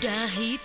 Sudahi